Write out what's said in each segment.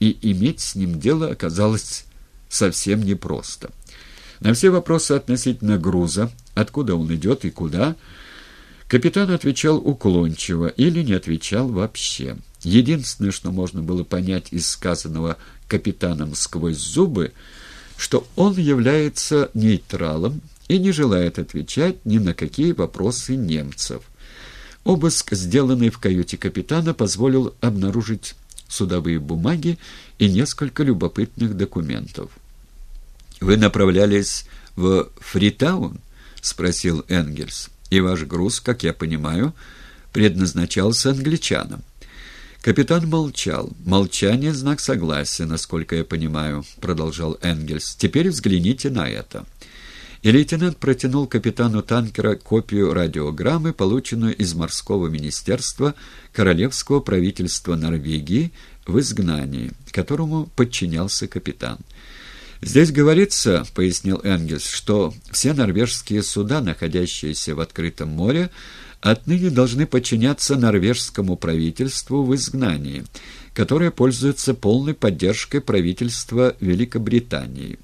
и иметь с ним дело оказалось совсем непросто. На все вопросы относительно груза, откуда он идет и куда, капитан отвечал уклончиво или не отвечал вообще. Единственное, что можно было понять из сказанного капитаном сквозь зубы, что он является нейтралом и не желает отвечать ни на какие вопросы немцев. Обыск, сделанный в каюте капитана, позволил обнаружить судовые бумаги и несколько любопытных документов. «Вы направлялись в Фритаун?» — спросил Энгельс. «И ваш груз, как я понимаю, предназначался англичанам». Капитан молчал. «Молчание — знак согласия, насколько я понимаю», — продолжал Энгельс. «Теперь взгляните на это». И лейтенант протянул капитану танкера копию радиограммы, полученную из морского министерства Королевского правительства Норвегии в изгнании, которому подчинялся капитан. «Здесь говорится, — пояснил Энгельс, — что все норвежские суда, находящиеся в открытом море, отныне должны подчиняться норвежскому правительству в изгнании, которое пользуется полной поддержкой правительства Великобритании».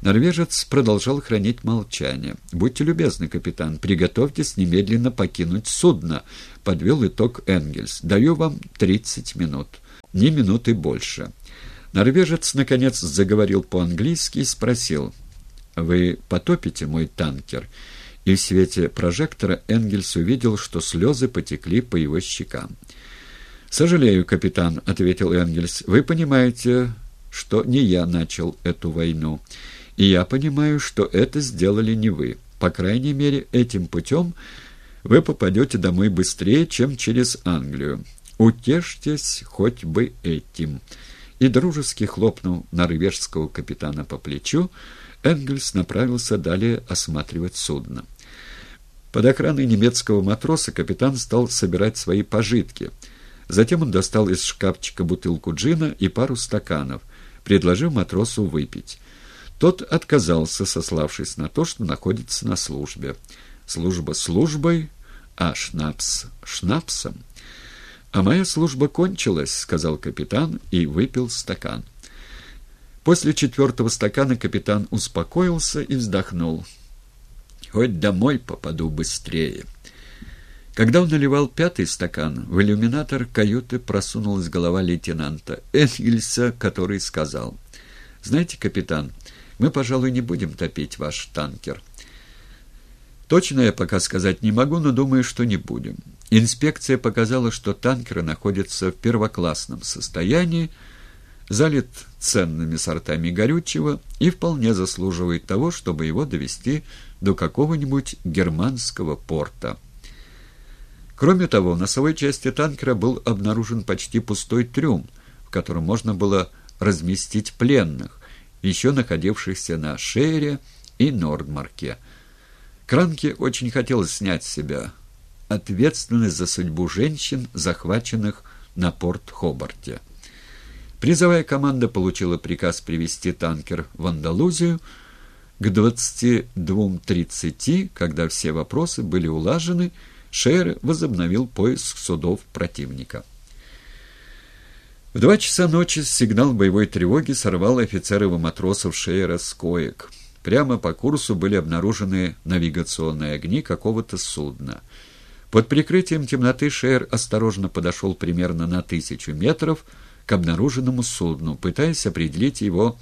Норвежец продолжал хранить молчание. «Будьте любезны, капитан, приготовьтесь немедленно покинуть судно», — подвел итог Энгельс. «Даю вам тридцать минут. Ни минуты больше». Норвежец, наконец, заговорил по-английски и спросил, «Вы потопите мой танкер?» И в свете прожектора Энгельс увидел, что слезы потекли по его щекам. «Сожалею, капитан», — ответил Энгельс, — «вы понимаете, что не я начал эту войну, и я понимаю, что это сделали не вы. По крайней мере, этим путем вы попадете домой быстрее, чем через Англию. Утешьтесь хоть бы этим» и, дружески хлопнув норвежского капитана по плечу, Энгельс направился далее осматривать судно. Под охраной немецкого матроса капитан стал собирать свои пожитки. Затем он достал из шкафчика бутылку джина и пару стаканов, предложив матросу выпить. Тот отказался, сославшись на то, что находится на службе. Служба службой, а шнапс шнапсом. «А моя служба кончилась», — сказал капитан и выпил стакан. После четвертого стакана капитан успокоился и вздохнул. «Хоть домой попаду быстрее». Когда он наливал пятый стакан, в иллюминатор каюты просунулась голова лейтенанта Энгельса, который сказал, «Знаете, капитан, мы, пожалуй, не будем топить ваш танкер». «Точно я пока сказать не могу, но думаю, что не будем. Инспекция показала, что танкер находится в первоклассном состоянии, залит ценными сортами горючего и вполне заслуживает того, чтобы его довести до какого-нибудь германского порта. Кроме того, в носовой части танкера был обнаружен почти пустой трюм, в котором можно было разместить пленных, еще находившихся на Шере и Нордмарке. Кранке очень хотелось снять с себя ответственность за судьбу женщин, захваченных на порт Хобарте. Призовая команда получила приказ привести танкер в Андалузию к 22.30, когда все вопросы были улажены, Шейер возобновил поиск судов противника. В два часа ночи сигнал боевой тревоги сорвал офицеров и матросов Шейера с. Прямо по курсу были обнаружены навигационные огни какого-то судна — под прикрытием темноты Шер осторожно подошел примерно на тысячу метров к обнаруженному судну, пытаясь определить его